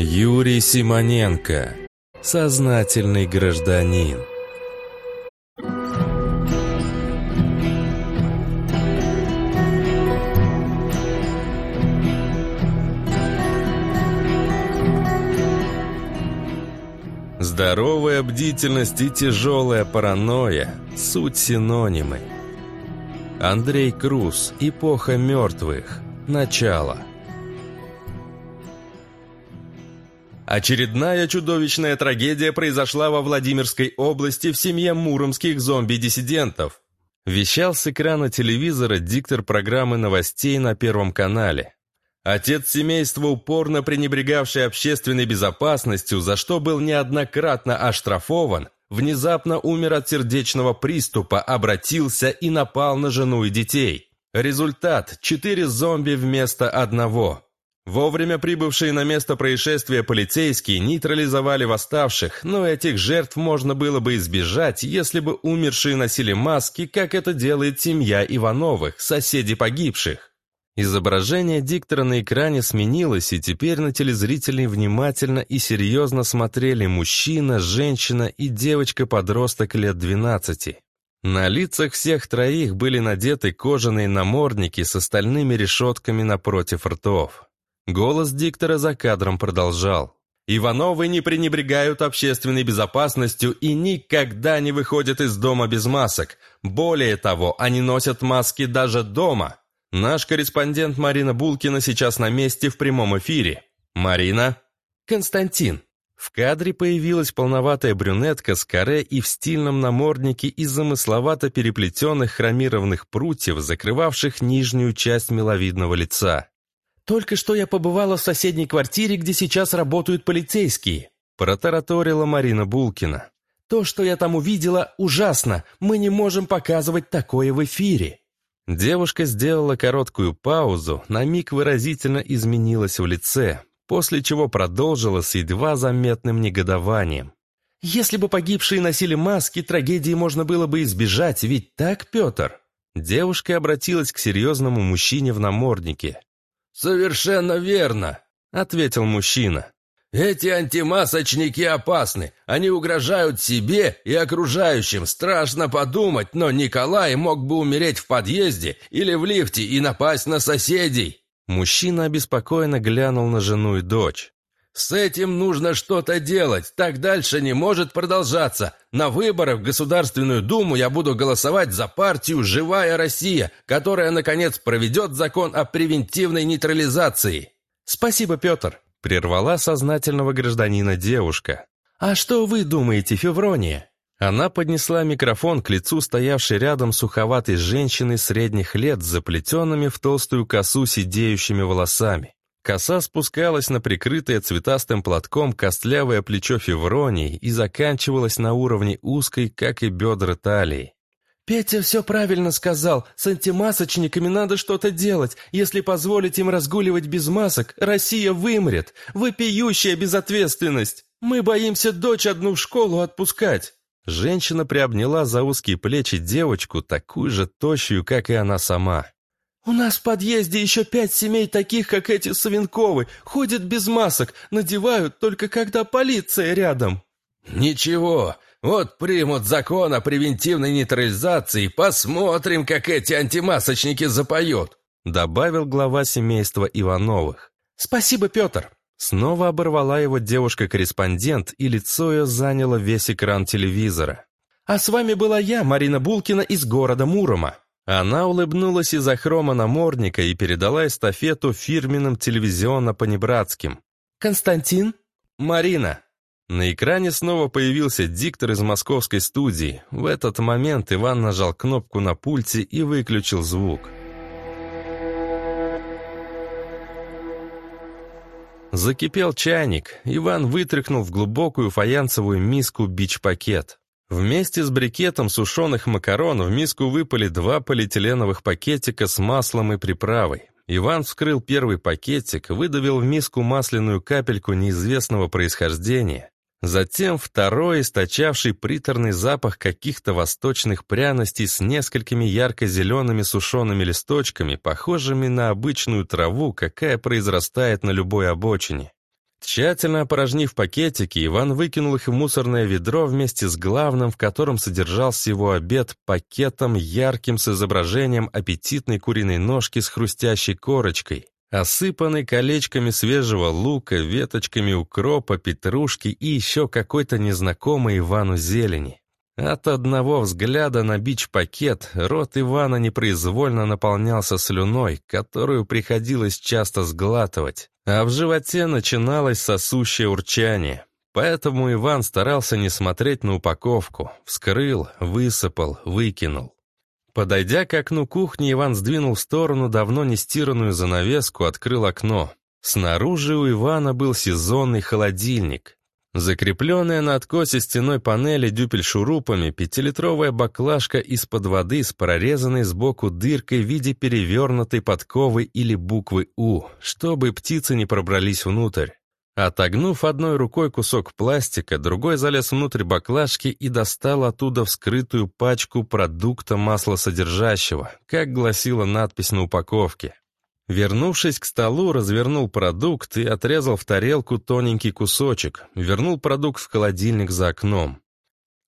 Юрий Симоненко. Сознательный гражданин. Здоровая бдительность и тяжелая паранойя – суть синонимы. Андрей Круз. Эпоха мертвых. Начало. Очередная чудовищная трагедия произошла во Владимирской области в семье муромских зомби-диссидентов. Вещал с экрана телевизора диктор программы новостей на Первом канале. Отец семейства, упорно пренебрегавший общественной безопасностью, за что был неоднократно оштрафован, внезапно умер от сердечного приступа, обратился и напал на жену и детей. Результат – четыре зомби вместо одного. Вовремя прибывшие на место происшествия полицейские нейтрализовали восставших, но этих жертв можно было бы избежать, если бы умершие носили маски, как это делает семья Ивановых, соседи погибших. Изображение диктора на экране сменилось, и теперь на телезрителей внимательно и серьезно смотрели мужчина, женщина и девочка-подросток лет 12. На лицах всех троих были надеты кожаные намордники с остальными решетками напротив ртов. Голос диктора за кадром продолжал. «Ивановы не пренебрегают общественной безопасностью и никогда не выходят из дома без масок. Более того, они носят маски даже дома. Наш корреспондент Марина Булкина сейчас на месте в прямом эфире. Марина?» «Константин». В кадре появилась полноватая брюнетка с каре и в стильном наморднике из замысловато переплетенных хромированных прутьев, закрывавших нижнюю часть миловидного лица. «Только что я побывала в соседней квартире, где сейчас работают полицейские», протараторила Марина Булкина. «То, что я там увидела, ужасно. Мы не можем показывать такое в эфире». Девушка сделала короткую паузу, на миг выразительно изменилась в лице, после чего продолжила с едва заметным негодованием. «Если бы погибшие носили маски, трагедии можно было бы избежать, ведь так, Петр?» Девушка обратилась к серьезному мужчине в наморднике. «Совершенно верно», — ответил мужчина. «Эти антимасочники опасны. Они угрожают себе и окружающим. Страшно подумать, но Николай мог бы умереть в подъезде или в лифте и напасть на соседей». Мужчина обеспокоенно глянул на жену и дочь. С этим нужно что-то делать, так дальше не может продолжаться. На выборах в Государственную Думу я буду голосовать за партию «Живая Россия», которая, наконец, проведет закон о превентивной нейтрализации. Спасибо, Петр, прервала сознательного гражданина девушка. А что вы думаете, Феврония? Она поднесла микрофон к лицу стоявшей рядом суховатой женщины средних лет с заплетенными в толстую косу сидеющими волосами. Коса спускалась на прикрытое цветастым платком костлявое плечо Февронии и заканчивалась на уровне узкой, как и бедра талии. «Петя все правильно сказал. С антимасочниками надо что-то делать. Если позволить им разгуливать без масок, Россия вымрет. Вопиющая безответственность. Мы боимся дочь одну в школу отпускать». Женщина приобняла за узкие плечи девочку, такую же тощую, как и она сама. «У нас в подъезде еще пять семей таких, как эти Савенковы, ходят без масок, надевают только когда полиция рядом». «Ничего, вот примут закон о превентивной нейтрализации, посмотрим, как эти антимасочники запоют», добавил глава семейства Ивановых. «Спасибо, Петр». Снова оборвала его девушка-корреспондент, и лицо ее заняло весь экран телевизора. «А с вами была я, Марина Булкина, из города Мурома». Она улыбнулась из-за хрома намордника и передала эстафету фирменным телевизионно-понебратским. «Константин?» «Марина!» На экране снова появился диктор из московской студии. В этот момент Иван нажал кнопку на пульте и выключил звук. Закипел чайник. Иван вытряхнул в глубокую фаянсовую миску бич-пакет. Вместе с брикетом сушеных макарон в миску выпали два полиэтиленовых пакетика с маслом и приправой. Иван вскрыл первый пакетик, выдавил в миску масляную капельку неизвестного происхождения. Затем второй, источавший приторный запах каких-то восточных пряностей с несколькими ярко-зелеными сушеными листочками, похожими на обычную траву, какая произрастает на любой обочине. Тщательно опорожнив пакетики, Иван выкинул их в мусорное ведро вместе с главным, в котором содержался его обед, пакетом ярким с изображением аппетитной куриной ножки с хрустящей корочкой, осыпанный колечками свежего лука, веточками укропа, петрушки и еще какой-то незнакомой Ивану зелени. От одного взгляда на бич-пакет рот Ивана непроизвольно наполнялся слюной, которую приходилось часто сглатывать, а в животе начиналось сосущее урчание. Поэтому Иван старался не смотреть на упаковку, вскрыл, высыпал, выкинул. Подойдя к окну кухни, Иван сдвинул в сторону давно не стиранную занавеску, открыл окно. Снаружи у Ивана был сезонный холодильник. Закрепленная на откосе стеной панели дюпель-шурупами, пятилитровая баклажка из-под воды с прорезанной сбоку дыркой в виде перевернутой подковы или буквы «У», чтобы птицы не пробрались внутрь. Отогнув одной рукой кусок пластика, другой залез внутрь баклажки и достал оттуда вскрытую пачку продукта маслосодержащего, как гласила надпись на упаковке. Вернувшись к столу, развернул продукт и отрезал в тарелку тоненький кусочек, вернул продукт в холодильник за окном.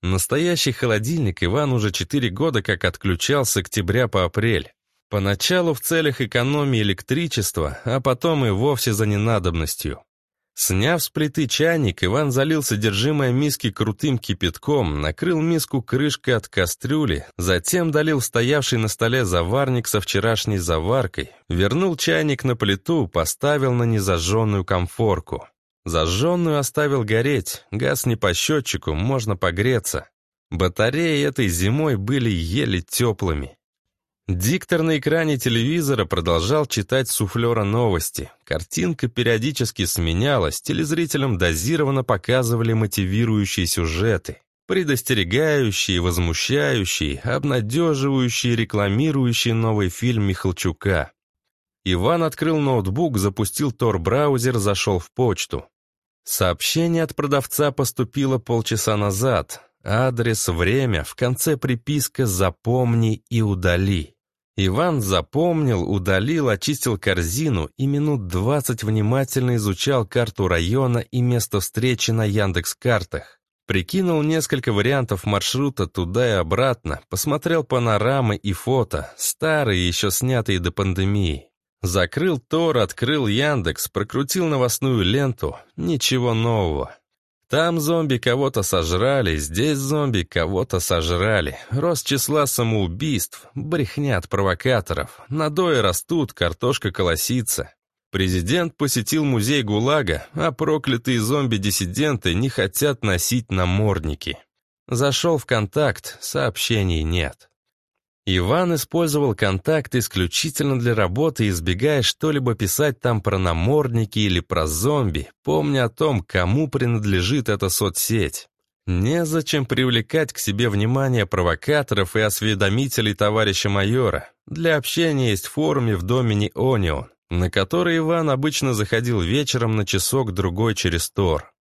Настоящий холодильник Иван уже четыре года как отключал с октября по апрель. Поначалу в целях экономии электричества, а потом и вовсе за ненадобностью. Сняв с плиты чайник, Иван залил содержимое миски крутым кипятком, накрыл миску крышкой от кастрюли, затем долил стоявший на столе заварник со вчерашней заваркой, вернул чайник на плиту, поставил на незажженную комфорку. Зажженную оставил гореть, газ не по счетчику, можно погреться. Батареи этой зимой были еле теплыми. Диктор на экране телевизора продолжал читать суфлера новости. Картинка периодически сменялась, телезрителям дозированно показывали мотивирующие сюжеты. Предостерегающие, возмущающие, обнадеживающие, рекламирующие новый фильм Михалчука. Иван открыл ноутбук, запустил Tor-браузер, зашел в почту. Сообщение от продавца поступило полчаса назад. Адрес, время, в конце приписка «Запомни и удали». Иван запомнил, удалил, очистил корзину и минут двадцать внимательно изучал карту района и место встречи на Яндекс-картах. Прикинул несколько вариантов маршрута туда и обратно, посмотрел панорамы и фото, старые, еще снятые до пандемии. Закрыл Тор, открыл Яндекс, прокрутил новостную ленту. Ничего нового. Там зомби кого-то сожрали, здесь зомби кого-то сожрали. Рост числа самоубийств, брехня от провокаторов. Надои растут, картошка колосится. Президент посетил музей ГУЛАГа, а проклятые зомби-диссиденты не хотят носить намордники. Зашел в контакт, сообщений нет. Иван использовал контакт исключительно для работы, избегая что-либо писать там про намордники или про зомби, помня о том, кому принадлежит эта соцсеть. Незачем привлекать к себе внимание провокаторов и осведомителей товарища майора. Для общения есть форумы в домене Онион, на который Иван обычно заходил вечером на часок-другой через Тор.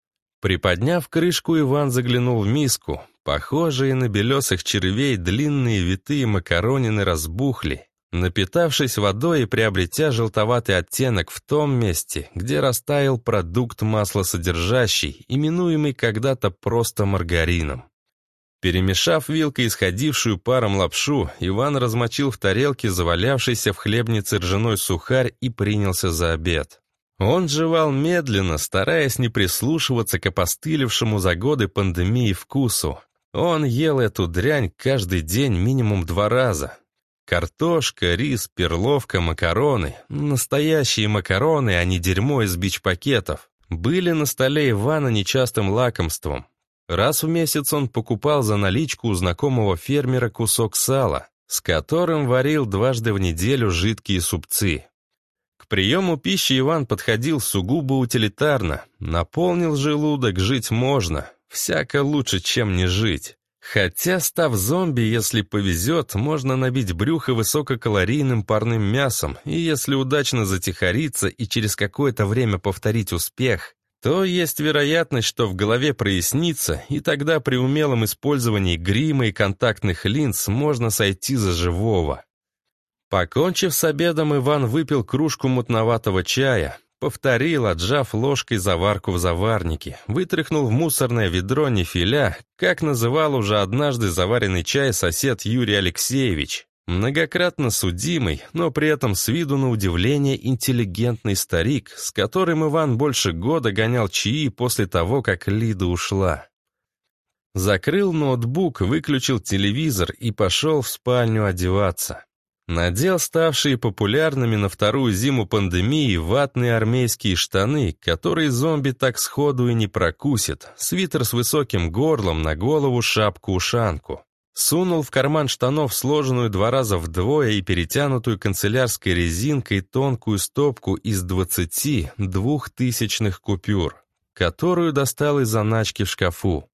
Приподняв крышку, Иван заглянул в миску. Похожие на белесых червей длинные витые макаронины разбухли, напитавшись водой и приобретя желтоватый оттенок в том месте, где растаял продукт маслосодержащий, именуемый когда-то просто маргарином. Перемешав вилкой исходившую паром лапшу, Иван размочил в тарелке завалявшийся в хлебнице ржаной сухарь и принялся за обед. Он жевал медленно, стараясь не прислушиваться к опостылевшему за годы пандемии вкусу. Он ел эту дрянь каждый день минимум два раза. Картошка, рис, перловка, макароны. Настоящие макароны, а не дерьмо из бич-пакетов. Были на столе Ивана нечастым лакомством. Раз в месяц он покупал за наличку у знакомого фермера кусок сала, с которым варил дважды в неделю жидкие супцы приему пищи Иван подходил сугубо утилитарно. Наполнил желудок, жить можно. Всяко лучше, чем не жить. Хотя, став зомби, если повезет, можно набить брюхо высококалорийным парным мясом, и если удачно затихариться и через какое-то время повторить успех, то есть вероятность, что в голове прояснится, и тогда при умелом использовании грима и контактных линз можно сойти за живого. Покончив с обедом, Иван выпил кружку мутноватого чая, Повторил, отжав ложкой заварку в заварнике. Вытряхнул в мусорное ведро нефиля, как называл уже однажды заваренный чай сосед Юрий Алексеевич. Многократно судимый, но при этом с виду на удивление интеллигентный старик, с которым Иван больше года гонял чаи после того, как Лида ушла. Закрыл ноутбук, выключил телевизор и пошел в спальню одеваться. Надел ставшие популярными на вторую зиму пандемии ватные армейские штаны, которые зомби так сходу и не прокусит, свитер с высоким горлом, на голову шапку-ушанку. Сунул в карман штанов сложенную два раза вдвое и перетянутую канцелярской резинкой тонкую стопку из двадцати двухтысячных купюр, которую достал из заначки в шкафу.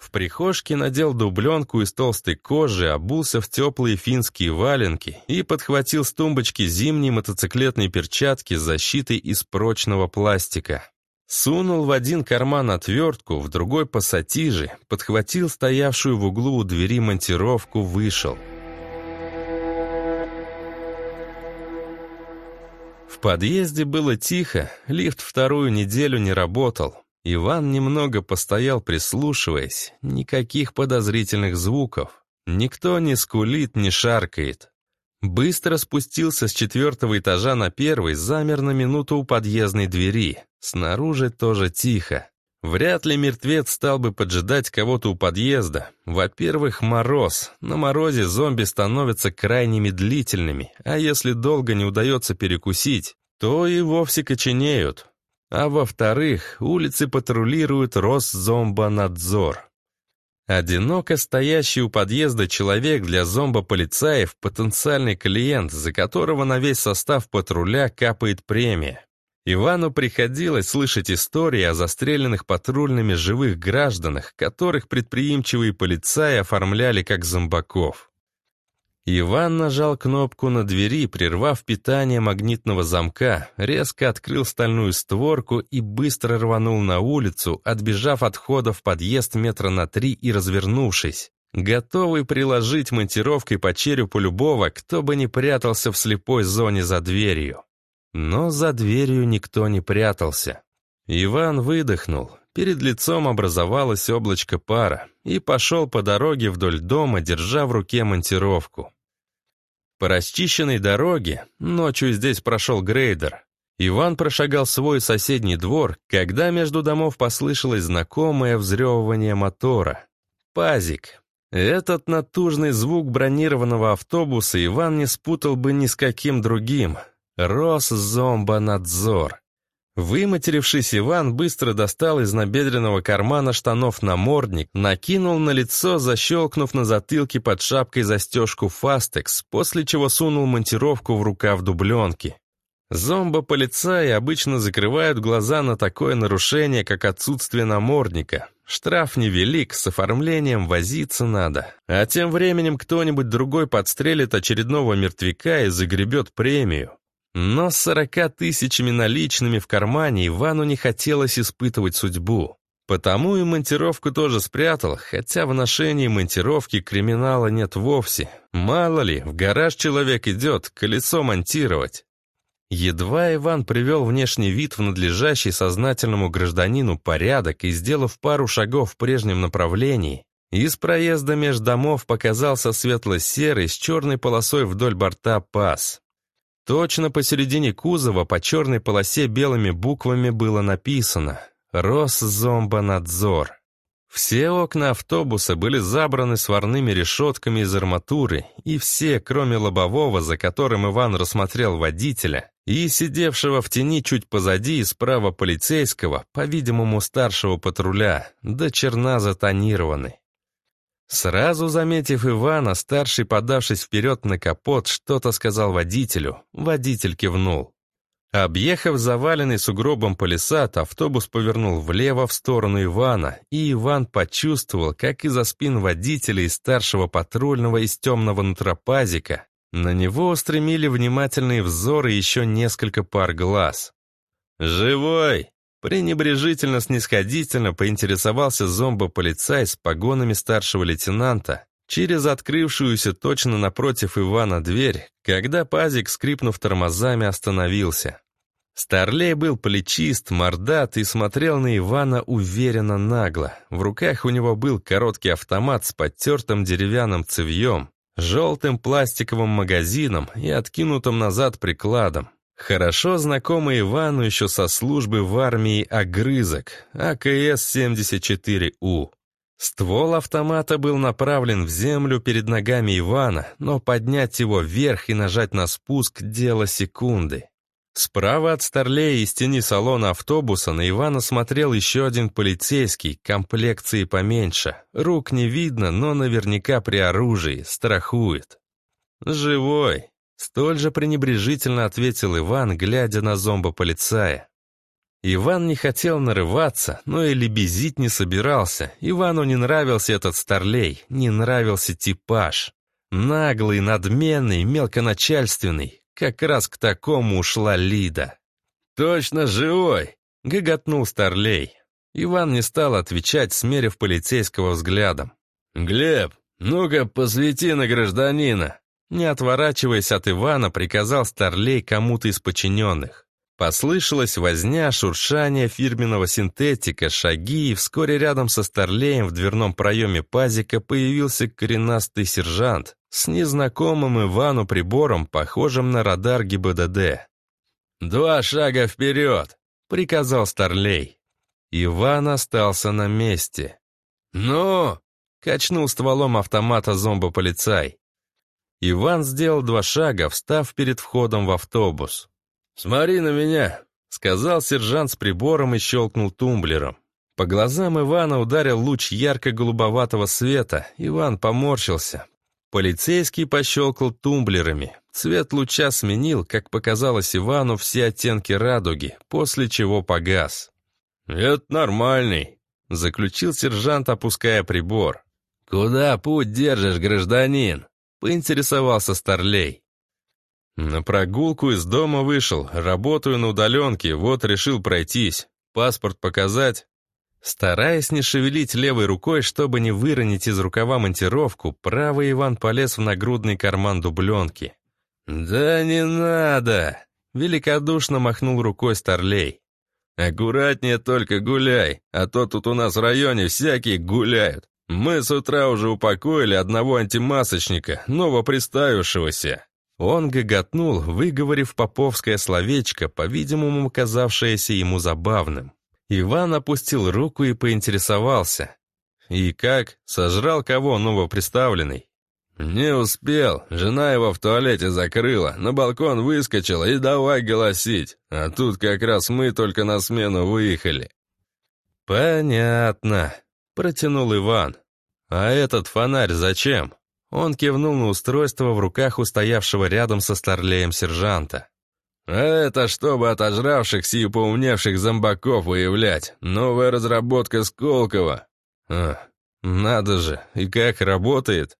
В прихожке надел дубленку из толстой кожи, обулся в теплые финские валенки и подхватил с тумбочки зимние мотоциклетные перчатки с защитой из прочного пластика. Сунул в один карман отвертку, в другой пассатижи, подхватил стоявшую в углу у двери монтировку, вышел. В подъезде было тихо, лифт вторую неделю не работал. Иван немного постоял, прислушиваясь. Никаких подозрительных звуков. Никто не скулит, не шаркает. Быстро спустился с четвертого этажа на первый, замер на минуту у подъездной двери. Снаружи тоже тихо. Вряд ли мертвец стал бы поджидать кого-то у подъезда. Во-первых, мороз. На морозе зомби становятся крайне медлительными, а если долго не удается перекусить, то и вовсе коченеют. А во-вторых, улицы патрулирует Росзомбонадзор. Одиноко стоящий у подъезда человек для зомбополицаев – потенциальный клиент, за которого на весь состав патруля капает премия. Ивану приходилось слышать истории о застреленных патрульными живых гражданах, которых предприимчивые полицаи оформляли как зомбаков. Иван нажал кнопку на двери, прервав питание магнитного замка, резко открыл стальную створку и быстро рванул на улицу, отбежав от входа в подъезд метра на три и развернувшись. Готовый приложить монтировкой по черепу любого, кто бы не прятался в слепой зоне за дверью. Но за дверью никто не прятался. Иван выдохнул. Перед лицом образовалось облачко пара и пошел по дороге вдоль дома, держа в руке монтировку. По расчищенной дороге, ночью здесь прошел грейдер, Иван прошагал свой соседний двор, когда между домов послышалось знакомое взрёвывание мотора. Пазик. Этот натужный звук бронированного автобуса Иван не спутал бы ни с каким другим. Росзомбонадзор. Выматерившись, Иван быстро достал из набедренного кармана штанов намордник, накинул на лицо, защелкнув на затылке под шапкой застежку фастекс, после чего сунул монтировку в рукав дубленки. Зомбо-полицаи обычно закрывают глаза на такое нарушение, как отсутствие намордника. Штраф невелик, с оформлением возиться надо. А тем временем кто-нибудь другой подстрелит очередного мертвяка и загребет премию. Но с сорока тысячами наличными в кармане Ивану не хотелось испытывать судьбу. Потому и монтировку тоже спрятал, хотя в ношении монтировки криминала нет вовсе. Мало ли, в гараж человек идет, колесо монтировать. Едва Иван привел внешний вид в надлежащий сознательному гражданину порядок и, сделав пару шагов в прежнем направлении, из проезда меж домов показался светло-серый с черной полосой вдоль борта пас. Точно посередине кузова по черной полосе белыми буквами было написано «Росзомбонадзор». Все окна автобуса были забраны сварными решетками из арматуры, и все, кроме лобового, за которым Иван рассмотрел водителя, и сидевшего в тени чуть позади и справа полицейского, по-видимому, старшего патруля, до черна затонированы. Сразу заметив Ивана, старший, подавшись вперед на капот, что-то сказал водителю. Водитель кивнул. Объехав заваленный сугробом палисад, автобус повернул влево в сторону Ивана, и Иван почувствовал, как из-за спин водителя и старшего патрульного из темного нутропазика на него устремили внимательные взоры еще несколько пар глаз. «Живой!» Пренебрежительно-снисходительно поинтересовался зомбо-полицай с погонами старшего лейтенанта через открывшуюся точно напротив Ивана дверь, когда пазик, скрипнув тормозами, остановился. Старлей был плечист, мордат и смотрел на Ивана уверенно нагло. В руках у него был короткий автомат с подтертым деревянным цевьем, желтым пластиковым магазином и откинутым назад прикладом. Хорошо знакомый Ивану еще со службы в армии огрызок АКС-74У. Ствол автомата был направлен в землю перед ногами Ивана, но поднять его вверх и нажать на спуск – дело секунды. Справа от Старлея из тени салона автобуса на Ивана смотрел еще один полицейский, комплекции поменьше. Рук не видно, но наверняка при оружии, страхует. «Живой», — столь же пренебрежительно ответил Иван, глядя на зомбополицая. Иван не хотел нарываться, но и лебезить не собирался. Ивану не нравился этот старлей, не нравился типаж. Наглый, надменный, мелконачальственный, как раз к такому ушла Лида. «Точно живой!» — гоготнул Старлей. Иван не стал отвечать, смерив полицейского взглядом. «Глеб, ну-ка посвети на гражданина!» Не отворачиваясь от Ивана, приказал Старлей кому-то из подчиненных. Послышалась возня, шуршание фирменного синтетика, шаги, и вскоре рядом со Старлеем в дверном проеме пазика появился коренастый сержант, с незнакомым Ивану прибором, похожим на радар ГИБДД. «Два шага вперед!» — приказал Старлей. Иван остался на месте. «Ну!» — качнул стволом автомата зомбополицай. Иван сделал два шага, встав перед входом в автобус. «Смотри на меня!» — сказал сержант с прибором и щелкнул тумблером. По глазам Ивана ударил луч ярко-голубоватого света. Иван поморщился, Полицейский пощелкал тумблерами. Цвет луча сменил, как показалось Ивану, все оттенки радуги, после чего погас. «Это нормальный», — заключил сержант, опуская прибор. «Куда путь держишь, гражданин?» — поинтересовался Старлей. «На прогулку из дома вышел, работаю на удаленке, вот решил пройтись. Паспорт показать?» Стараясь не шевелить левой рукой, чтобы не выронить из рукава монтировку, правый Иван полез в нагрудный карман дубленки. «Да не надо!» — великодушно махнул рукой Старлей. «Аккуратнее только гуляй, а то тут у нас в районе всякие гуляют. Мы с утра уже упокоили одного антимасочника, новоприставившегося». Он гоготнул, выговорив поповское словечко, по-видимому, казавшееся ему забавным. Иван опустил руку и поинтересовался. «И как? Сожрал кого новоприставленный?» «Не успел. Жена его в туалете закрыла, на балкон выскочила и давай голосить. А тут как раз мы только на смену выехали». «Понятно», — протянул Иван. «А этот фонарь зачем?» Он кивнул на устройство в руках устоявшего рядом со старлеем сержанта. это чтобы отожравшихся и поумневших зомбаков выявлять. Новая разработка Сколково. А, надо же, и как работает?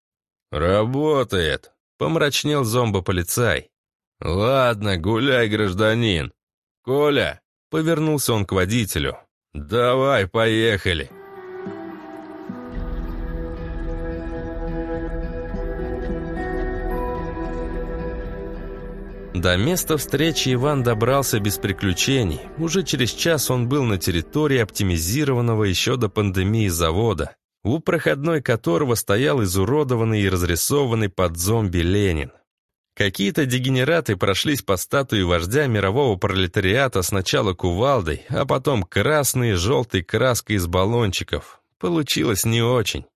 Работает, помрачнел зомбополицай. Ладно, гуляй, гражданин. Коля, повернулся он к водителю. Давай, поехали. До места встречи Иван добрался без приключений. Уже через час он был на территории оптимизированного еще до пандемии завода, у проходной которого стоял изуродованный и разрисованный под зомби Ленин. Какие-то дегенераты прошлись по статуе вождя мирового пролетариата сначала кувалдой, а потом красной и желтой краской из баллончиков. Получилось не очень.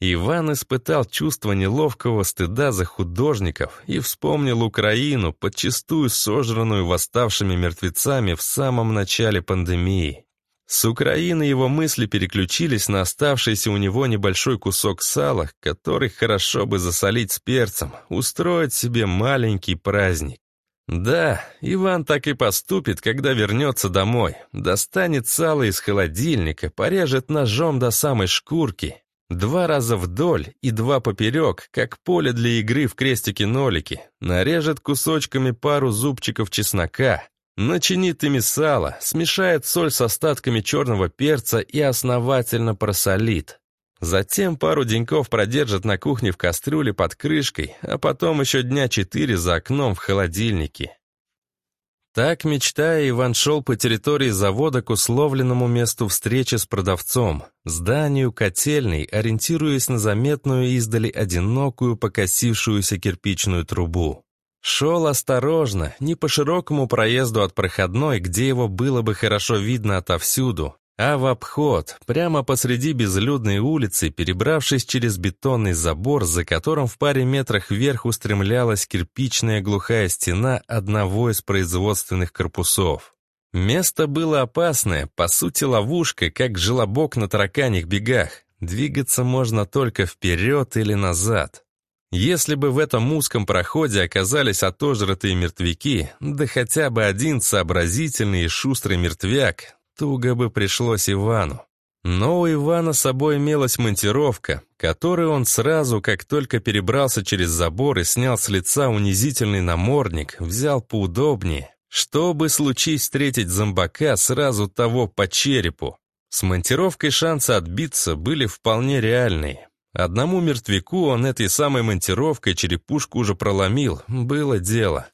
Иван испытал чувство неловкого стыда за художников и вспомнил Украину, подчистую сожранную восставшими мертвецами в самом начале пандемии. С Украины его мысли переключились на оставшийся у него небольшой кусок сала, который хорошо бы засолить с перцем, устроить себе маленький праздник. Да, Иван так и поступит, когда вернется домой. Достанет сало из холодильника, порежет ножом до самой шкурки Два раза вдоль и два поперек, как поле для игры в крестики-нолики. Нарежет кусочками пару зубчиков чеснока, начинит ими сало, смешает соль с остатками черного перца и основательно просолит. Затем пару деньков продержит на кухне в кастрюле под крышкой, а потом еще дня четыре за окном в холодильнике. Так, мечтая, Иван шел по территории завода к условленному месту встречи с продавцом, зданию котельной, ориентируясь на заметную издали одинокую покосившуюся кирпичную трубу. Шел осторожно, не по широкому проезду от проходной, где его было бы хорошо видно отовсюду, а в обход, прямо посреди безлюдной улицы, перебравшись через бетонный забор, за которым в паре метрах вверх устремлялась кирпичная глухая стена одного из производственных корпусов. Место было опасное, по сути ловушка, как желобок на тараканьих бегах. Двигаться можно только вперед или назад. Если бы в этом узком проходе оказались отожратые мертвяки, да хотя бы один сообразительный и шустрый мертвяк, Туго бы пришлось Ивану. Но у Ивана с собой имелась монтировка, которую он сразу, как только перебрался через забор и снял с лица унизительный намордник, взял поудобнее, чтобы, случись встретить зомбака, сразу того по черепу. С монтировкой шансы отбиться были вполне реальные. Одному мертвяку он этой самой монтировкой черепушку уже проломил, было дело.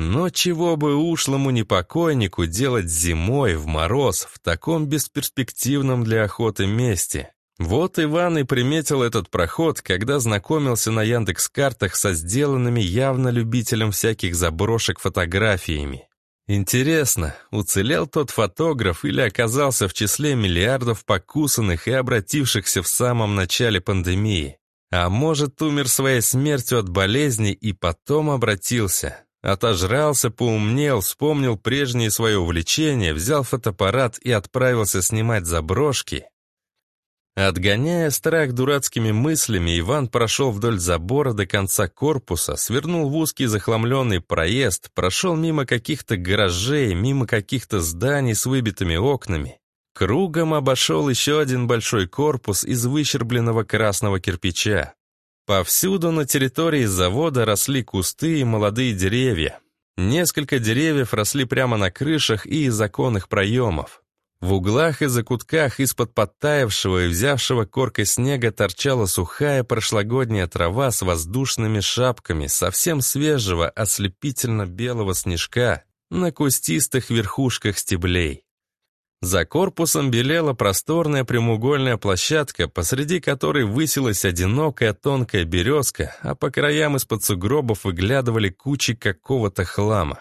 Но чего бы ушлому непокойнику делать зимой, в мороз, в таком бесперспективном для охоты месте? Вот Иван и приметил этот проход, когда знакомился на Яндекс-картах со сделанными явно любителем всяких заброшек фотографиями. Интересно, уцелел тот фотограф или оказался в числе миллиардов покусанных и обратившихся в самом начале пандемии? А может, умер своей смертью от болезни и потом обратился? Отожрался, поумнел, вспомнил прежнее свое увлечение, взял фотоаппарат и отправился снимать заброшки. Отгоняя страх дурацкими мыслями, Иван прошел вдоль забора до конца корпуса, свернул в узкий захламленный проезд, прошел мимо каких-то гаражей, мимо каких-то зданий с выбитыми окнами. Кругом обошел еще один большой корпус из выщербленного красного кирпича. Повсюду на территории завода росли кусты и молодые деревья. Несколько деревьев росли прямо на крышах и из оконных проемов. В углах и закутках из-под подтаявшего и взявшего коркой снега торчала сухая прошлогодняя трава с воздушными шапками совсем свежего ослепительно-белого снежка на кустистых верхушках стеблей. За корпусом белела просторная прямоугольная площадка, посреди которой высилась одинокая тонкая березка, а по краям из-под сугробов выглядывали кучи какого-то хлама.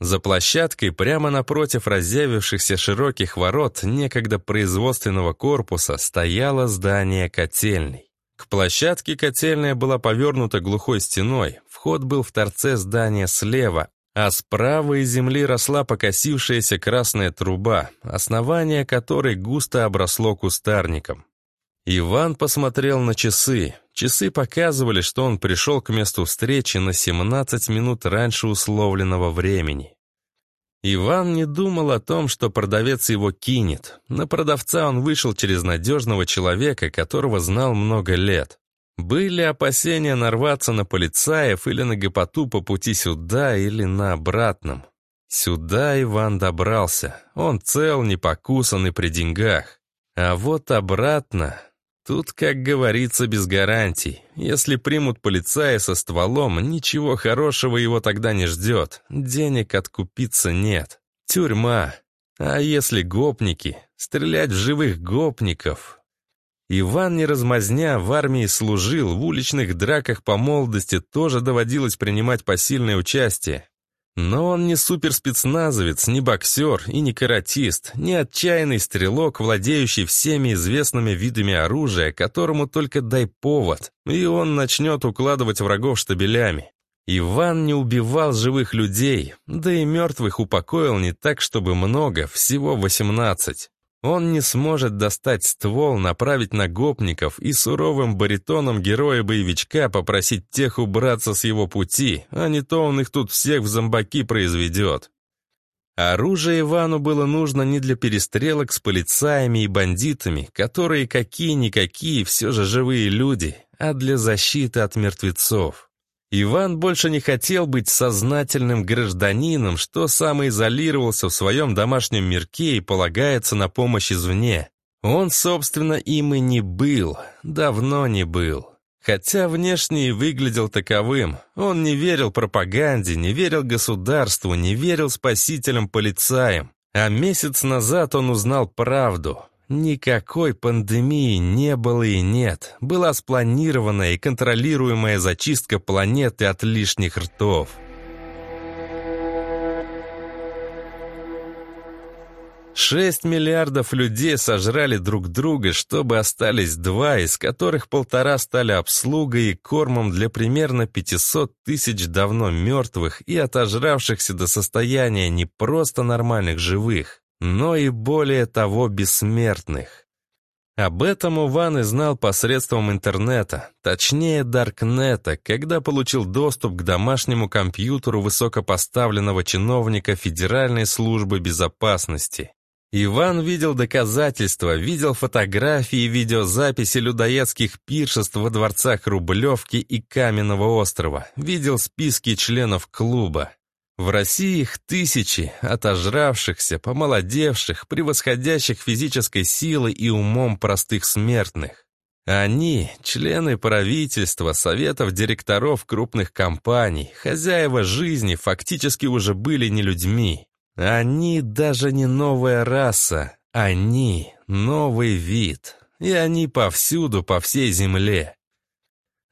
За площадкой, прямо напротив разъявившихся широких ворот некогда производственного корпуса, стояло здание котельной. К площадке котельная была повернута глухой стеной, вход был в торце здания слева, а справа из земли росла покосившаяся красная труба, основание которой густо обросло кустарником. Иван посмотрел на часы. Часы показывали, что он пришел к месту встречи на 17 минут раньше условленного времени. Иван не думал о том, что продавец его кинет. На продавца он вышел через надежного человека, которого знал много лет. Были опасения нарваться на полицаев или на гопоту по пути сюда или на обратном. Сюда Иван добрался. Он цел, не покусан и при деньгах. А вот обратно... Тут, как говорится, без гарантий. Если примут полицаи со стволом, ничего хорошего его тогда не ждет. Денег откупиться нет. Тюрьма. А если гопники? Стрелять в живых гопников? Иван не размазня в армии служил, в уличных драках по молодости тоже доводилось принимать посильное участие. Но он не суперспецназовец, не боксер и не каратист, не отчаянный стрелок, владеющий всеми известными видами оружия, которому только дай повод, и он начнет укладывать врагов штабелями. Иван не убивал живых людей, да и мертвых упокоил не так, чтобы много, всего восемнадцать. Он не сможет достать ствол, направить на гопников и суровым баритоном героя-боевичка попросить тех убраться с его пути, а не то он их тут всех в зомбаки произведет. Оружие Ивану было нужно не для перестрелок с полицаями и бандитами, которые какие-никакие все же живые люди, а для защиты от мертвецов. Иван больше не хотел быть сознательным гражданином, что самоизолировался в своем домашнем мирке и полагается на помощь извне. Он, собственно, им и не был, давно не был. Хотя внешне и выглядел таковым, он не верил пропаганде, не верил государству, не верил спасителям-полицаям. А месяц назад он узнал правду. Никакой пандемии не было и нет. Была спланированная и контролируемая зачистка планеты от лишних ртов. Шесть миллиардов людей сожрали друг друга, чтобы остались два, из которых полтора стали обслугой и кормом для примерно 500 тысяч давно мертвых и отожравшихся до состояния не просто нормальных живых, но и более того бессмертных. Об этом Уван и знал посредством интернета, точнее Даркнета, когда получил доступ к домашнему компьютеру высокопоставленного чиновника Федеральной службы безопасности. Иван видел доказательства, видел фотографии и видеозаписи людоедских пиршеств во дворцах Рублевки и Каменного острова, видел списки членов клуба. В России их тысячи, отожравшихся, помолодевших, превосходящих физической силой и умом простых смертных. Они – члены правительства, советов директоров крупных компаний, хозяева жизни фактически уже были не людьми. Они даже не новая раса, они новый вид, и они повсюду, по всей земле.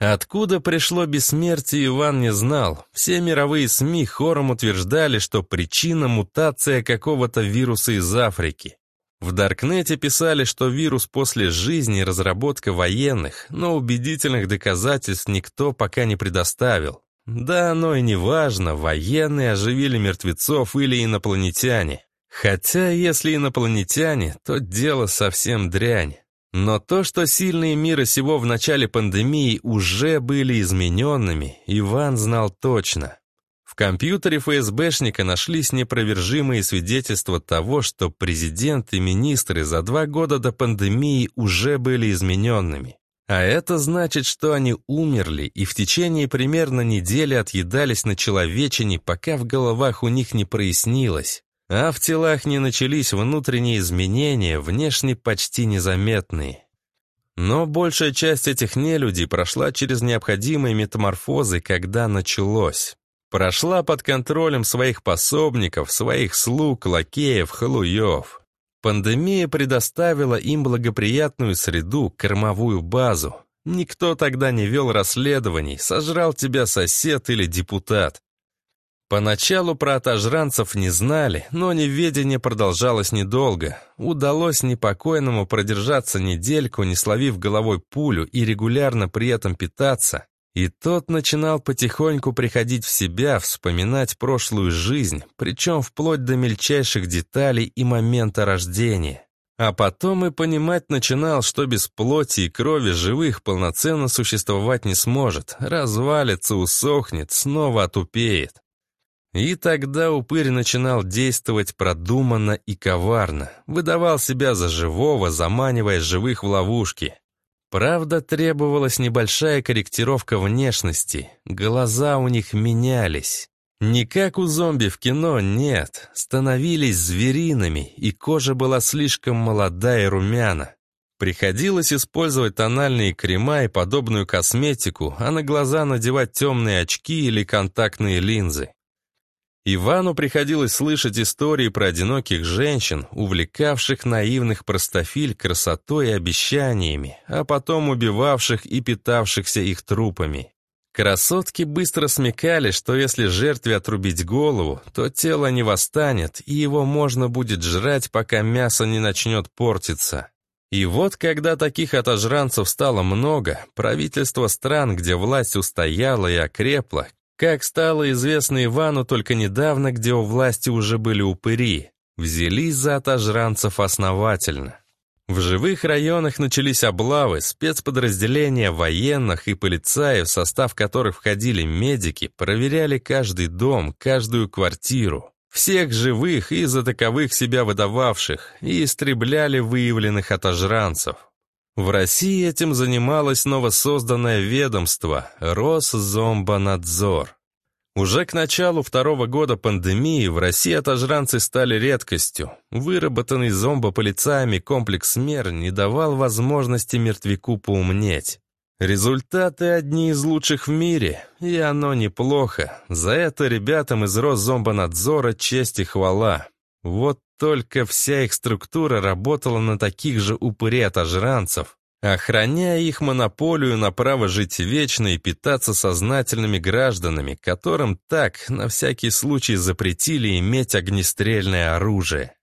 Откуда пришло бессмертие, Иван не знал. Все мировые СМИ хором утверждали, что причина – мутация какого-то вируса из Африки. В Даркнете писали, что вирус после жизни – разработка военных, но убедительных доказательств никто пока не предоставил. Да, оно и не важно, военные оживили мертвецов или инопланетяне. Хотя, если инопланетяне, то дело совсем дрянь. Но то, что сильные мира сего в начале пандемии уже были измененными, Иван знал точно. В компьютере ФСБшника нашлись непровержимые свидетельства того, что президент и министры за два года до пандемии уже были измененными. А это значит, что они умерли и в течение примерно недели отъедались на человечине, пока в головах у них не прояснилось, а в телах не начались внутренние изменения, внешне почти незаметные. Но большая часть этих нелюдей прошла через необходимые метаморфозы, когда началось. Прошла под контролем своих пособников, своих слуг, лакеев, халуев. Пандемия предоставила им благоприятную среду, кормовую базу. Никто тогда не вел расследований, сожрал тебя сосед или депутат. Поначалу про отожранцев не знали, но неведение продолжалось недолго. Удалось непокойному продержаться недельку, не словив головой пулю и регулярно при этом питаться, и тот начинал потихоньку приходить в себя, вспоминать прошлую жизнь, причем вплоть до мельчайших деталей и момента рождения. А потом и понимать начинал, что без плоти и крови живых полноценно существовать не сможет, развалится, усохнет, снова отупеет. И тогда упырь начинал действовать продуманно и коварно, выдавал себя за живого, заманивая живых в ловушки, Правда, требовалась небольшая корректировка внешности. Глаза у них менялись. Не как у зомби в кино, нет. Становились звериными, и кожа была слишком молода и румяна. Приходилось использовать тональные крема и подобную косметику, а на глаза надевать темные очки или контактные линзы. Ивану приходилось слышать истории про одиноких женщин, увлекавших наивных простофиль красотой и обещаниями, а потом убивавших и питавшихся их трупами. Красотки быстро смекали, что если жертве отрубить голову, то тело не восстанет, и его можно будет жрать, пока мясо не начнет портиться. И вот, когда таких отожранцев стало много, правительство стран, где власть устояла и окрепла, как стало известно Ивану только недавно, где у власти уже были упыри, взялись за отожранцев основательно. В живых районах начались облавы, спецподразделения военных и полицаев, в состав которых входили медики, проверяли каждый дом, каждую квартиру. Всех живых и за таковых себя выдававших, и истребляли выявленных отожранцев. В России этим занималось новосозданное ведомство Росзомбонадзор. Уже к началу второго года пандемии в России отожранцы стали редкостью. Выработанный зомбополицаями комплекс мер не давал возможности мертвяку поумнеть. Результаты одни из лучших в мире, и оно неплохо. За это ребятам из Росзомбонадзора честь и хвала. Вот только вся их структура работала на таких же упырей-отожранцев, охраняя их монополию на право жить вечно и питаться сознательными гражданами, которым так, на всякий случай, запретили иметь огнестрельное оружие.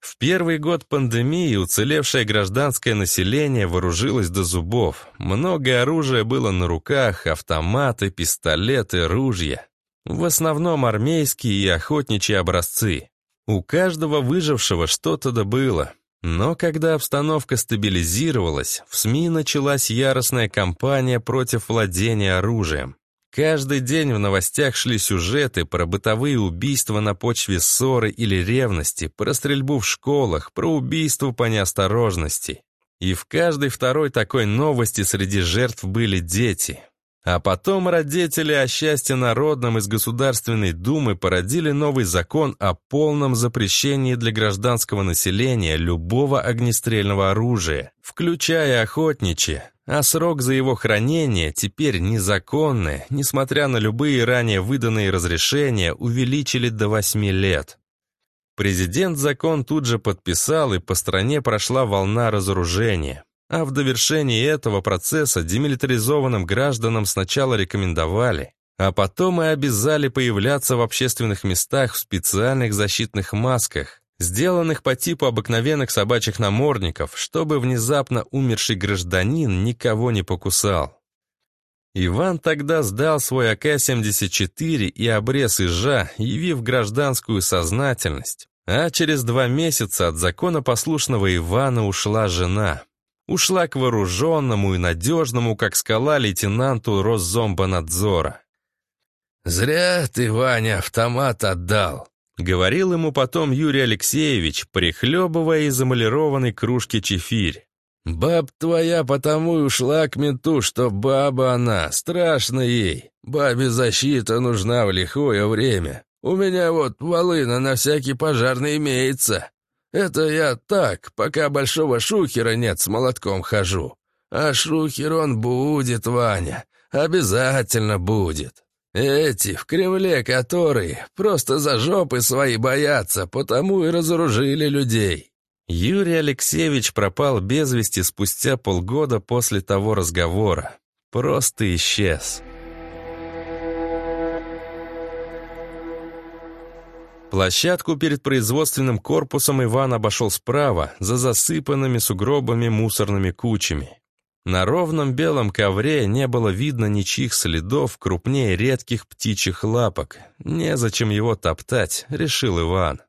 В первый год пандемии уцелевшее гражданское население вооружилось до зубов. Многое оружие было на руках, автоматы, пистолеты, ружья. В основном армейские и охотничьи образцы. У каждого выжившего что-то да было. Но когда обстановка стабилизировалась, в СМИ началась яростная кампания против владения оружием. Каждый день в новостях шли сюжеты про бытовые убийства на почве ссоры или ревности, про стрельбу в школах, про убийство по неосторожности. И в каждой второй такой новости среди жертв были дети. А потом родители о счастье народном из Государственной Думы породили новый закон о полном запрещении для гражданского населения любого огнестрельного оружия, включая охотничье, а срок за его хранение теперь незаконный, несмотря на любые ранее выданные разрешения, увеличили до 8 лет. Президент закон тут же подписал, и по стране прошла волна разоружения. А в довершении этого процесса демилитаризованным гражданам сначала рекомендовали, а потом и обязали появляться в общественных местах в специальных защитных масках, сделанных по типу обыкновенных собачьих намордников, чтобы внезапно умерший гражданин никого не покусал. Иван тогда сдал свой АК-74 и обрез ижа, явив гражданскую сознательность, а через два месяца от законопослушного Ивана ушла жена, ушла к вооруженному и надежному, как скала, лейтенанту Росзомбонадзора. «Зря ты, Ваня, автомат отдал», — говорил ему потом Юрий Алексеевич, прихлебывая из эмалированной кружки чефирь. «Баб твоя потому и ушла к менту, что баба она, страшно ей. Бабе защита нужна в лихое время. У меня вот волына на всякий пожарный имеется. Это я так, пока большого шухера нет, с молотком хожу. А шухер он будет, Ваня, обязательно будет. Эти, в Кремле которые, просто за жопы свои боятся, потому и разоружили людей». Юрий Алексеевич пропал без вести спустя полгода после того разговора. Просто исчез. Площадку перед производственным корпусом Иван обошел справа, за засыпанными сугробами мусорными кучами. На ровном белом ковре не было видно ничьих следов крупнее редких птичьих лапок. Незачем его топтать, решил Иван.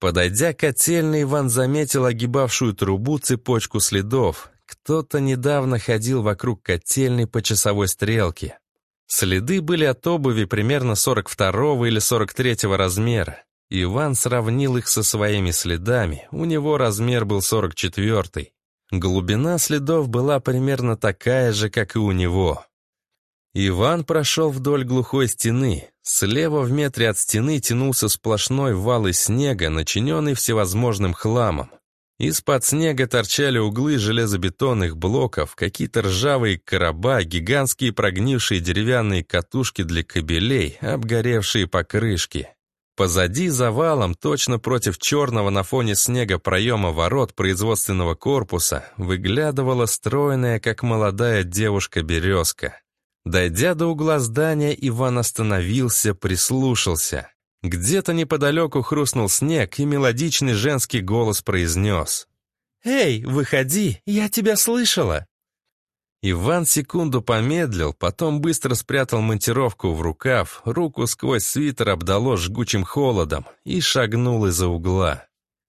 Подойдя к котельной, Иван заметил огибавшую трубу цепочку следов. Кто-то недавно ходил вокруг котельной по часовой стрелке. Следы были от обуви примерно 42 или 43 размера. Иван сравнил их со своими следами, у него размер был 44-й. Глубина следов была примерно такая же, как и у него. Иван прошел вдоль глухой стены. Слева в метре от стены тянулся сплошной вал из снега, начиненный всевозможным хламом. Из-под снега торчали углы железобетонных блоков, какие-то ржавые короба, гигантские прогнившие деревянные катушки для кабелей, обгоревшие покрышки. Позади завалом, точно против черного на фоне снега проема ворот производственного корпуса, выглядывала стройная, как молодая девушка-березка. Дойдя до угла здания, Иван остановился, прислушался. Где-то неподалеку хрустнул снег, и мелодичный женский голос произнес. «Эй, выходи, я тебя слышала!» Иван секунду помедлил, потом быстро спрятал монтировку в рукав, руку сквозь свитер обдало жгучим холодом и шагнул из-за угла.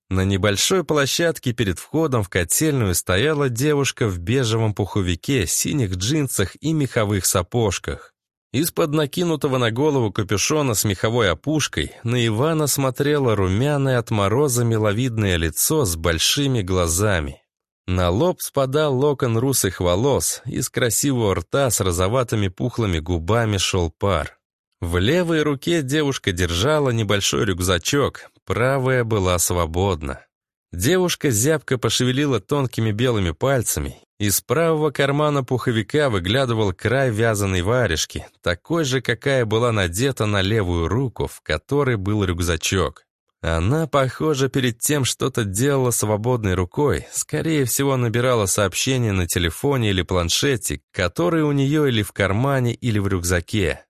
На небольшой площадке перед входом в котельную стояла девушка в бежевом пуховике, синих джинсах и меховых сапожках. Из-под накинутого на голову капюшона с меховой опушкой на Ивана смотрело румяное от мороза миловидное лицо с большими глазами. На лоб спадал локон русых волос, из красивого рта с розоватыми пухлыми губами шел пар. В левой руке девушка держала небольшой рюкзачок, правая была свободна. Девушка зябко пошевелила тонкими белыми пальцами, Из правого кармана пуховика выглядывал край вязаной варежки, такой же, какая была надета на левую руку, в которой был рюкзачок. Она, похоже, перед тем что-то делала свободной рукой, скорее всего, набирала сообщения на телефоне или планшете, которые у нее или в кармане, или в рюкзаке.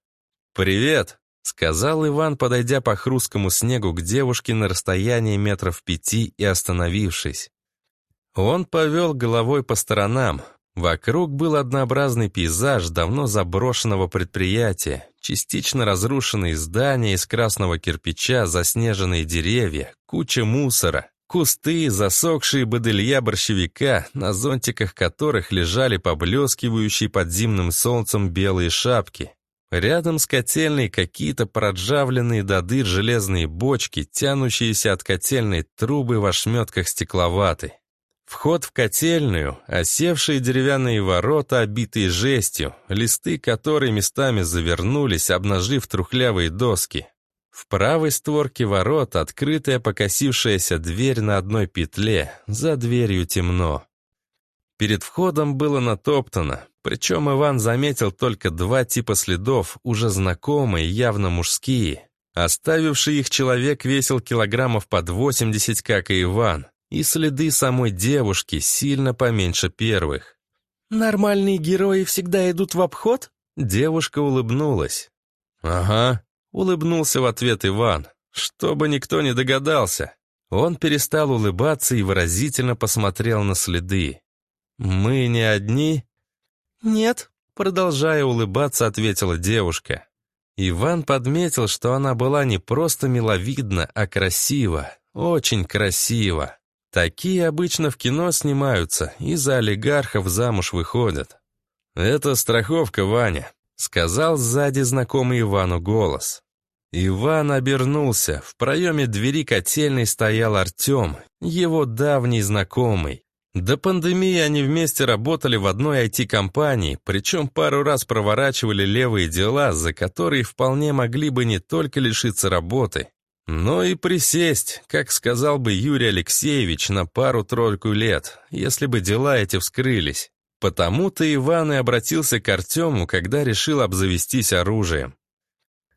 «Привет!» — сказал Иван, подойдя по хрусткому снегу к девушке на расстоянии метров пяти и остановившись. Он повел головой по сторонам. Вокруг был однообразный пейзаж давно заброшенного предприятия, частично разрушенные здания из красного кирпича, заснеженные деревья, куча мусора, кусты, засохшие боделья борщевика, на зонтиках которых лежали поблескивающие под зимним солнцем белые шапки. Рядом с котельной какие-то проджавленные до дыр железные бочки, тянущиеся от котельной трубы в ошметках стекловатой. Вход в котельную, осевшие деревянные ворота, обитые жестью, листы которой местами завернулись, обнажив трухлявые доски. В правой створке ворот открытая покосившаяся дверь на одной петле, за дверью темно. Перед входом было натоптано, причем Иван заметил только два типа следов, уже знакомые, явно мужские. Оставивший их человек весил килограммов под 80, как и Иван и следы самой девушки сильно поменьше первых. «Нормальные герои всегда идут в обход?» Девушка улыбнулась. «Ага», — улыбнулся в ответ Иван, чтобы никто не догадался. Он перестал улыбаться и выразительно посмотрел на следы. «Мы не одни?» «Нет», — продолжая улыбаться, ответила девушка. Иван подметил, что она была не просто миловидна, а красива, очень красива. Такие обычно в кино снимаются и за олигархов замуж выходят. «Это страховка, Ваня», — сказал сзади знакомый Ивану голос. Иван обернулся. В проеме двери котельной стоял Артем, его давний знакомый. До пандемии они вместе работали в одной IT-компании, причем пару раз проворачивали левые дела, за которые вполне могли бы не только лишиться работы, но и присесть, как сказал бы Юрий Алексеевич, на пару-тройку лет, если бы дела эти вскрылись. Потому-то Иван и обратился к Артему, когда решил обзавестись оружием.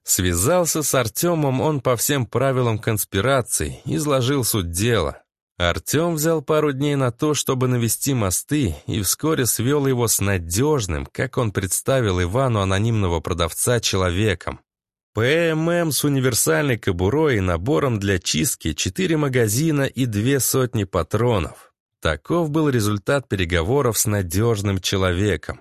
Связался с Артемом он по всем правилам конспирации, изложил суть дела. Артем взял пару дней на то, чтобы навести мосты, и вскоре свел его с надежным, как он представил Ивану анонимного продавца, человеком. ПММ с универсальной кобурой и набором для чистки, четыре магазина и две сотни патронов. Таков был результат переговоров с надежным человеком.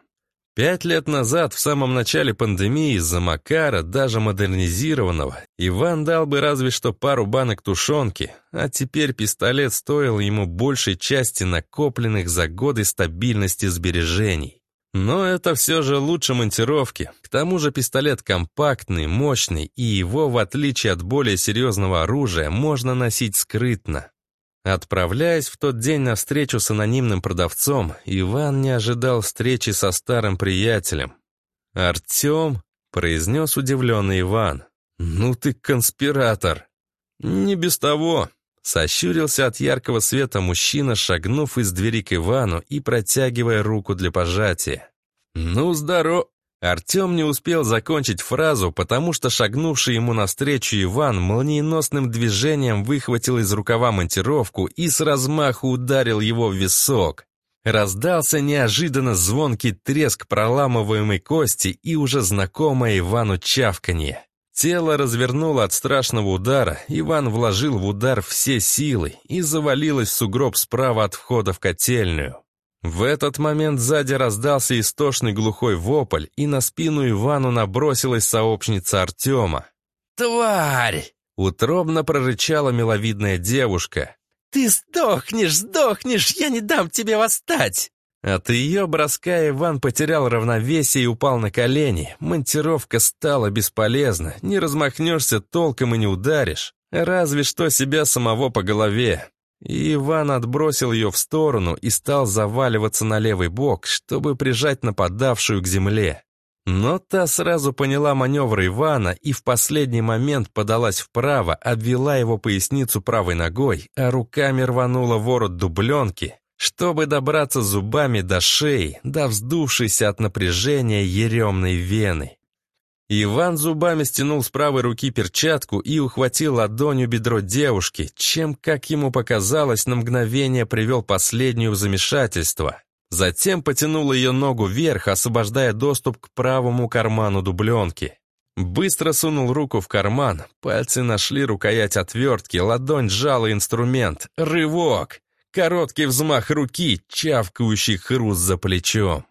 Пять лет назад, в самом начале пандемии, из-за Макара, даже модернизированного, Иван дал бы разве что пару банок тушенки, а теперь пистолет стоил ему большей части накопленных за годы стабильности сбережений. Но это все же лучше монтировки. К тому же пистолет компактный, мощный, и его, в отличие от более серьезного оружия, можно носить скрытно. Отправляясь в тот день на встречу с анонимным продавцом, Иван не ожидал встречи со старым приятелем. «Артем?» — произнес удивленный Иван. «Ну ты конспиратор!» «Не без того!» Сощурился от яркого света мужчина, шагнув из двери к Ивану и протягивая руку для пожатия. «Ну, здорово!» Артем не успел закончить фразу, потому что шагнувший ему навстречу Иван молниеносным движением выхватил из рукава монтировку и с размаху ударил его в висок. Раздался неожиданно звонкий треск проламываемой кости и уже знакомое Ивану чавканье. Тело развернуло от страшного удара, Иван вложил в удар все силы и завалилось в сугроб справа от входа в котельную. В этот момент сзади раздался истошный глухой вопль, и на спину Ивану набросилась сообщница Артема. «Тварь!» — утробно прорычала миловидная девушка. «Ты сдохнешь, сдохнешь, я не дам тебе восстать!» От ее броска Иван потерял равновесие и упал на колени. Монтировка стала бесполезна. Не размахнешься толком и не ударишь. Разве что себя самого по голове. И Иван отбросил ее в сторону и стал заваливаться на левый бок, чтобы прижать нападавшую к земле. Но та сразу поняла маневр Ивана и в последний момент подалась вправо, обвела его поясницу правой ногой, а руками рванула ворот дубленки, чтобы добраться зубами до шеи, до вздувшейся от напряжения еремной вены. Иван зубами стянул с правой руки перчатку и ухватил ладонью бедро девушки, чем, как ему показалось, на мгновение привел последнюю в замешательство. Затем потянул ее ногу вверх, освобождая доступ к правому карману дубленки. Быстро сунул руку в карман, пальцы нашли рукоять отвертки, ладонь сжала инструмент. Рывок! Короткий взмах руки, чавкающий хруст за плечом.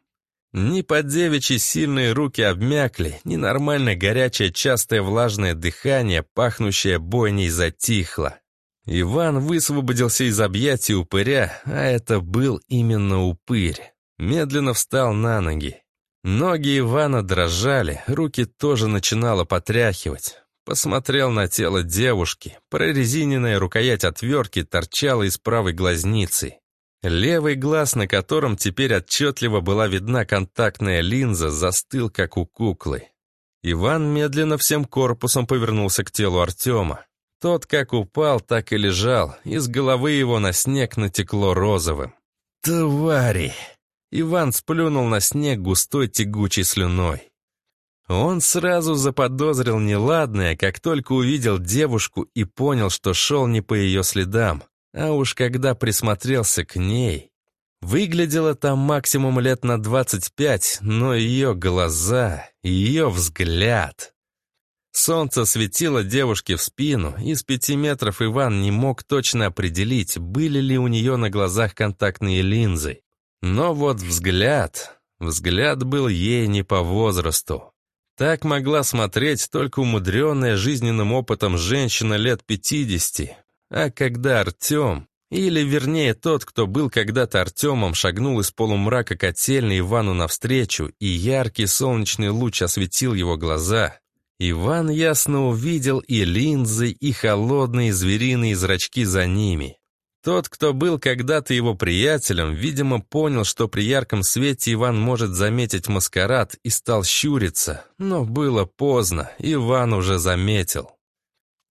Ни под девичьи сильные руки обмякли, ни нормально горячее частое влажное дыхание, пахнущее бойней, затихло. Иван высвободился из объятий упыря, а это был именно упырь. Медленно встал на ноги. Ноги Ивана дрожали, руки тоже начинало потряхивать. Посмотрел на тело девушки. Прорезиненная рукоять отвертки торчала из правой глазницы. Левый глаз, на котором теперь отчетливо была видна контактная линза, застыл, как у куклы. Иван медленно всем корпусом повернулся к телу Артема. Тот как упал, так и лежал, из головы его на снег натекло розовым. «Твари!» Иван сплюнул на снег густой тягучей слюной. Он сразу заподозрил неладное, как только увидел девушку и понял, что шел не по ее следам. А уж когда присмотрелся к ней... Выглядела там максимум лет на 25, но ее глаза, ее взгляд... Солнце светило девушке в спину, и с пяти метров Иван не мог точно определить, были ли у нее на глазах контактные линзы. Но вот взгляд... Взгляд был ей не по возрасту. Так могла смотреть только умудренная жизненным опытом женщина лет 50, а когда Артем, или вернее тот, кто был когда-то Артемом, шагнул из полумрака котельной Ивану навстречу, и яркий солнечный луч осветил его глаза, Иван ясно увидел и линзы, и холодные звериные зрачки за ними. Тот, кто был когда-то его приятелем, видимо, понял, что при ярком свете Иван может заметить маскарад и стал щуриться, но было поздно, Иван уже заметил.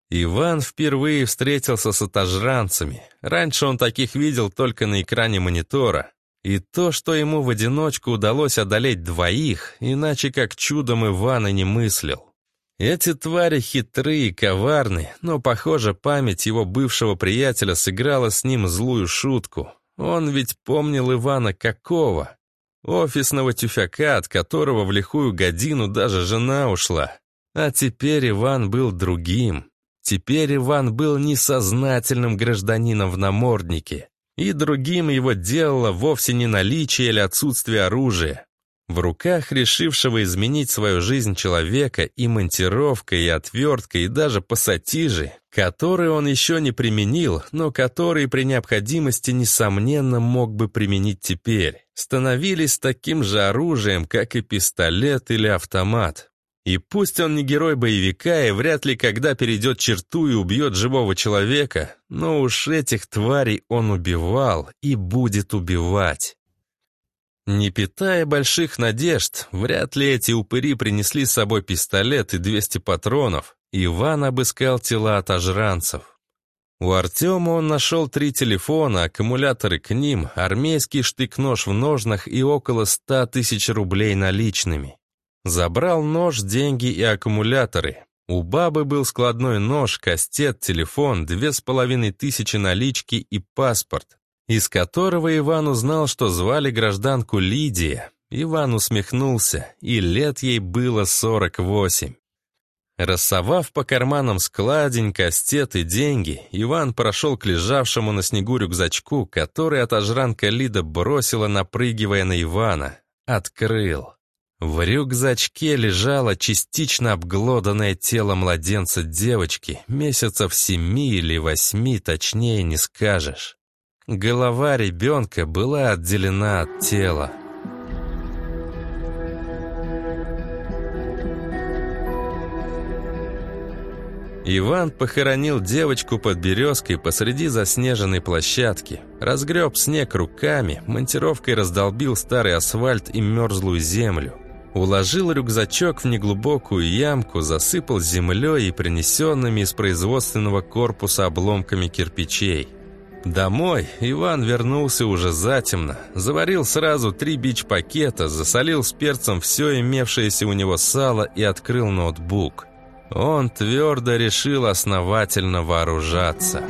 Иван впервые встретился с этажранцами. Раньше он таких видел только на экране монитора. И то, что ему в одиночку удалось одолеть двоих, иначе как чудом Иван и не мыслил. Эти твари хитрые коварны, но, похоже, память его бывшего приятеля сыграла с ним злую шутку. Он ведь помнил Ивана какого? Офисного тюфяка, от которого в лихую годину даже жена ушла. А теперь Иван был другим. Теперь Иван был несознательным гражданином в наморднике, и другим его делало вовсе не наличие или отсутствие оружия. В руках решившего изменить свою жизнь человека и монтировка, и отвертка, и даже пассатижи, которые он еще не применил, но которые при необходимости, несомненно, мог бы применить теперь, становились таким же оружием, как и пистолет или автомат. И пусть он не герой боевика и вряд ли когда перейдет черту и убьет живого человека, но уж этих тварей он убивал и будет убивать. Не питая больших надежд, вряд ли эти упыри принесли с собой пистолет и 200 патронов, Иван обыскал тела отожранцев. У Артема он нашел три телефона, аккумуляторы к ним, армейский штык-нож в ножнах и около 100 тысяч рублей наличными. Забрал нож, деньги и аккумуляторы. У бабы был складной нож, кастет, телефон, две с половиной тысячи налички и паспорт, из которого Иван узнал, что звали гражданку Лидия. Иван усмехнулся, и лет ей было 48. Рассовав по карманам складень, кастет и деньги, Иван прошел к лежавшему на снегу рюкзачку, который отожранка Лида бросила, напрыгивая на Ивана. Открыл. В рюкзачке лежало частично обглоданное тело младенца девочки, месяцев семи или восьми, точнее не скажешь. Голова ребенка была отделена от тела. Иван похоронил девочку под березкой посреди заснеженной площадки. Разгреб снег руками, монтировкой раздолбил старый асфальт и мерзлую землю. Уложил рюкзачок в неглубокую ямку, засыпал землей и принесенными из производственного корпуса обломками кирпичей. Домой Иван вернулся уже затемно, заварил сразу три бич-пакета, засолил с перцем все имевшееся у него сало и открыл ноутбук. Он твердо решил основательно вооружаться.